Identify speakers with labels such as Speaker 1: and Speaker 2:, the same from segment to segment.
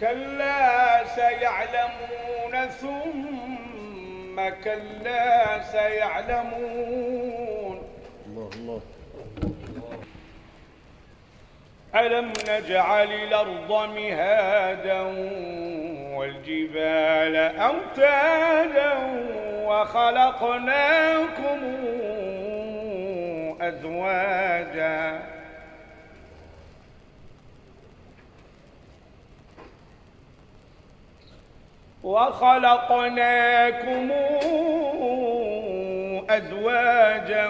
Speaker 1: كلا سيعلمون ثم كلا سيعلمون.
Speaker 2: الله الله.
Speaker 1: ألم نجعل الأرض مهادا والجبال أوتادا وخلقناكم أزواجا وخلقناكم أزواجا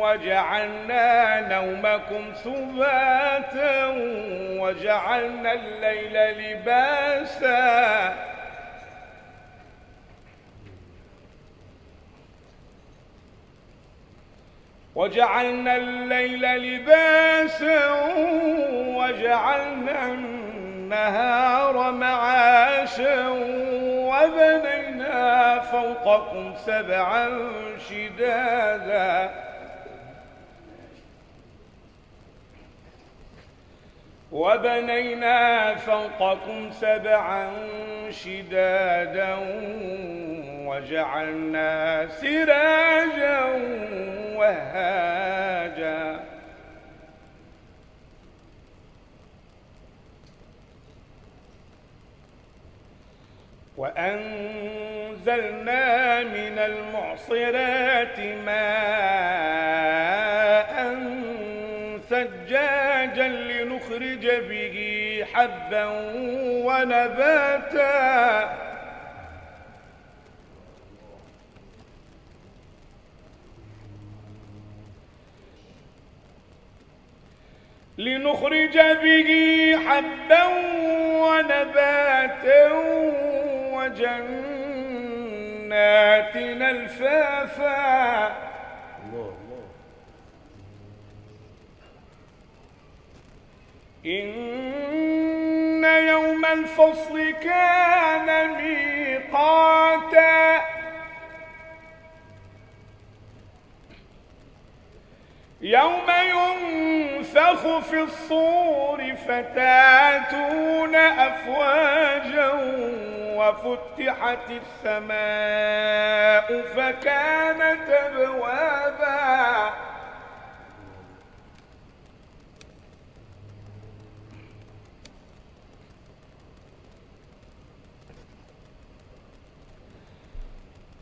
Speaker 1: وجعلنا نومكم سباتا وجعلنا الليل لباسا وجعلنا الليل لباسا وجعلنا النهار معاشا وبنينا فوقكم سبعا شدادا. وبنينا فوقكم سبعا شدادا وجعلنا سراجا وهاجا. وأنزلنا من المعصرات ماء ثجاجا لنخرج به حبا ونباتا. لنخرج به حبا ونباتا. وجنات الفافا. إن يوم الفصل كان ميقاتا. يوم ينفخ في الصور فتاتون أفواجا وفتحت السماء فكانت أبوابا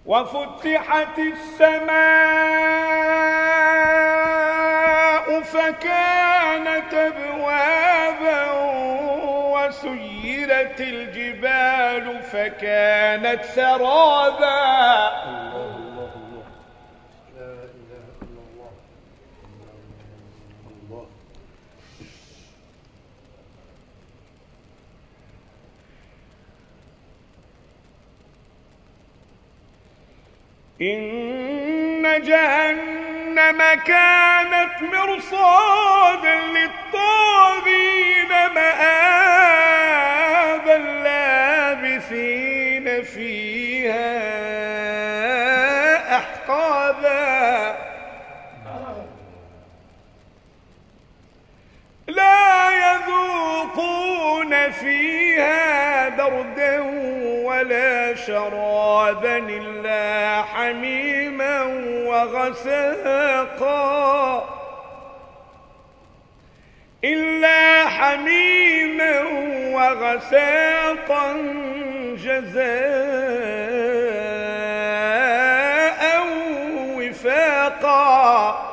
Speaker 1: وفتحت السماء فكانت ابوابا وسيرت الجبال فكانت سرابا. إن جهنم كانت مرصادا للطاغين مآبا لابثين فيها أحقابا. لا يذوقون فيها بردا ولا شرابا إلا حميما وغساقا. إلا حميما وغساقا جزاء وفاقا.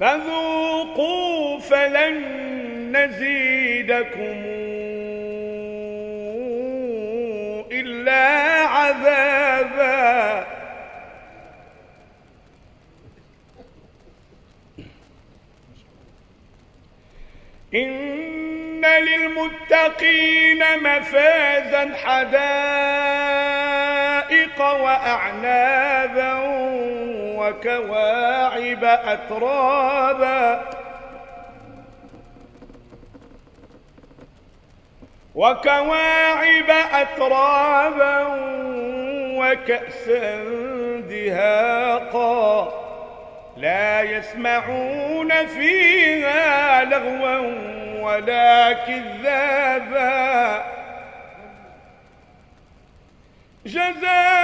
Speaker 1: فذوقوا فلن نزيدكم إلا عذابا. إن للمتقين مفازا حدائق وأعنابا. وكواعب أترابا. وكواعب أترابا وكأسا دهاقا. لا يسمعون فيها لغوا ولا كذابا. جزاء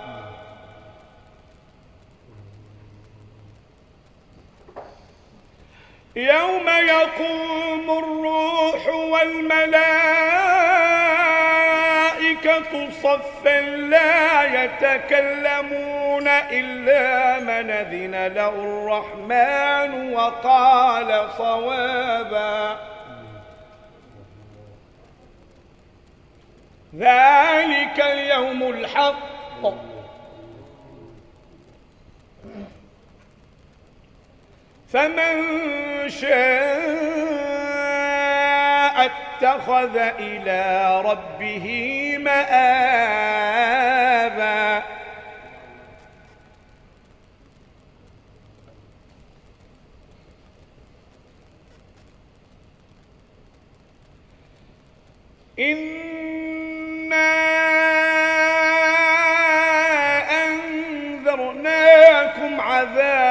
Speaker 1: يوم يقوم الروح والملائكة صفا لا يتكلمون إلا من أذن له الرحمن وقال صوابا. ذلك اليوم الحق. فمن شاء اتخذ إلى ربه مآبا. إنا أنذرناكم عذابا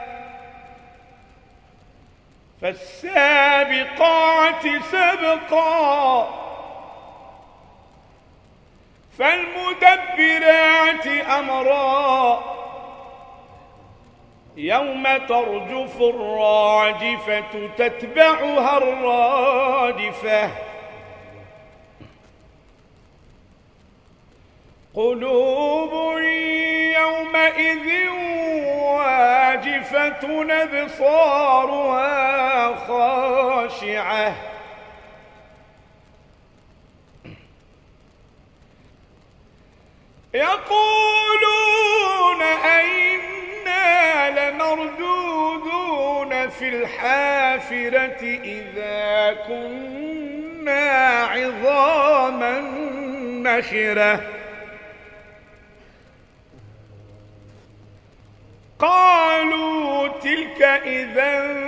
Speaker 1: فالسابقات سبقا. فالمدبرات أمرا. يوم ترجف الراجفة تتبعها الرادفة. قلوب واجفة أبصارها خاشعة. يقولون أئنا لمردودون في الحافرة إذا كنا عظاما نخرة. قالوا تلك إذا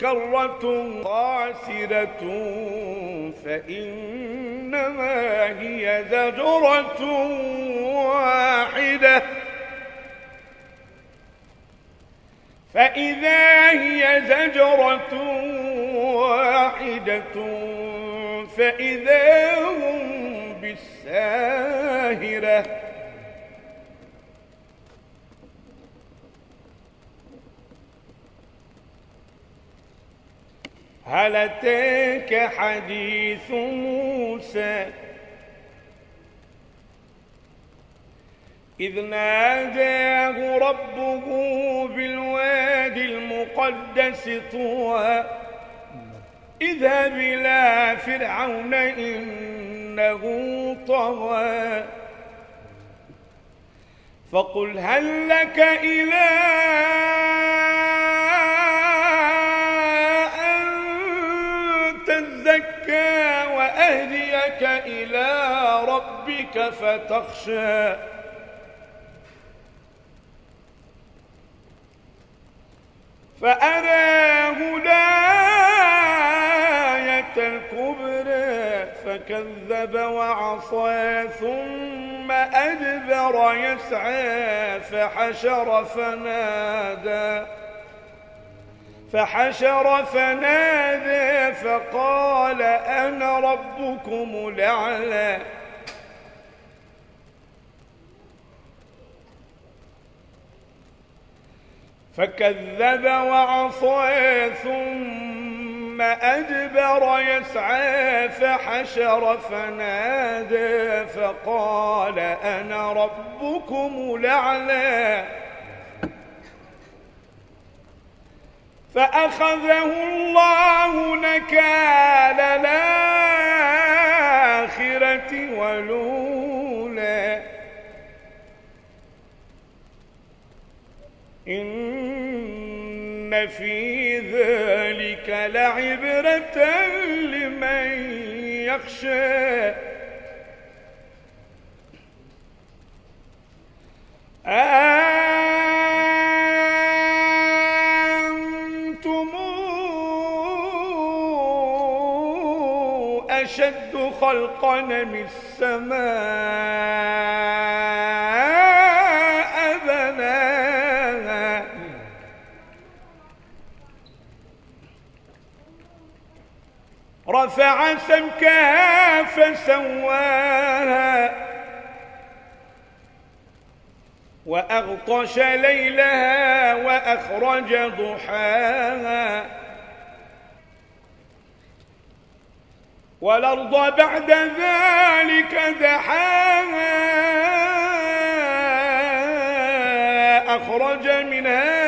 Speaker 1: كرة قاسرة فإنما هي زجرة واحدة. فإذا هي زجرة واحدة فإذا هم بالساهرة. هل أتاك حديث موسى؟ إذ ناداه ربه بالواد المقدس طوى اذهب إلى فرعون إنه طغى. فقل هل لك إلى ربك فتخشى. فأراه الآية الكبرى فكذب وعصى ثم أدبر يسعى فحشر فنادى. فحشر فنادى فقال أنا ربكم الأعلى. فكذب وعصى ثم أدبر يسعى فحشر فنادى فقال أنا ربكم الأعلى. فأخذه الله نكال الآخرة ولولا إن في ذلك لعبرة لمن يخشى. أنتم خلقا من السماء بناها رفع سمكها فسواها. وأغطش ليلها وأخرج ضحاها. والأرض بعد ذلك دحاها أخرج منها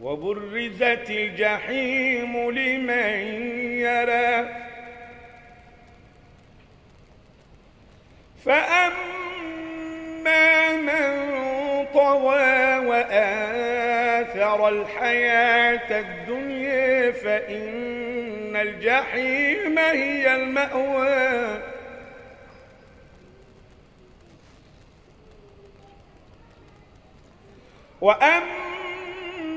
Speaker 1: وبرزت الجحيم لمن يرى. فأما من طغى وآثر الحياة الدنيا فإن الجحيم هي المأوى. وأما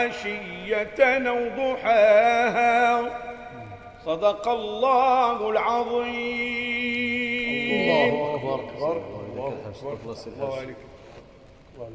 Speaker 1: عشية أو ضحاها. صدق الله العظيم.
Speaker 2: الله أكبر. الله أكبر.
Speaker 1: الله عليك
Speaker 3: الله